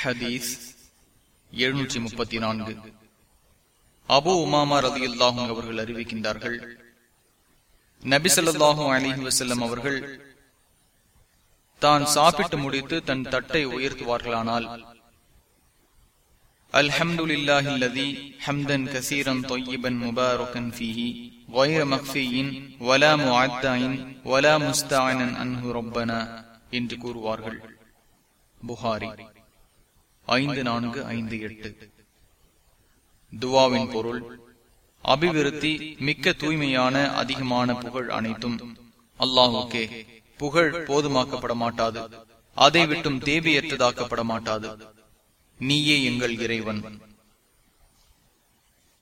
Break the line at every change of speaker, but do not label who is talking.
ஹதீஸ் எழுநூற்றி முப்பத்தி நான்கு அபு உமாமா ரதி அல்லாஹும் அவர்கள் அறிவிக்கின்றார்கள் நபிசல்லாஹும் அலிஹி வசல்லம் அவர்கள் தான் சாப்பிட்டு முடித்து தன் தட்டை உயர்த்துவார்களானால் அல்ஹம்துலில்லாஹில்லதி ஹம்தன் கசீரன் தொய்யிபன் முபாரக்கன் ஃபீஹி غير مخفي ولا معدع ولا مستعنا عنه ربنا என்று கூறுவார்கள் புகாரி ஐந்து நான்கு ஐந்து எட்டு. துவாவின் பொருள் அபிவிருத்தி மிக்க தூய்மையான அதிகமான புகழ் அனைத்தும் அல்லாஹுக்கே. புகழ் போதுமாக்கப்பட மாட்டாது அதை விட்டும் தேவையற்றதாக்கப்பட மாட்டாது நீயே எங்கள் இறைவன்.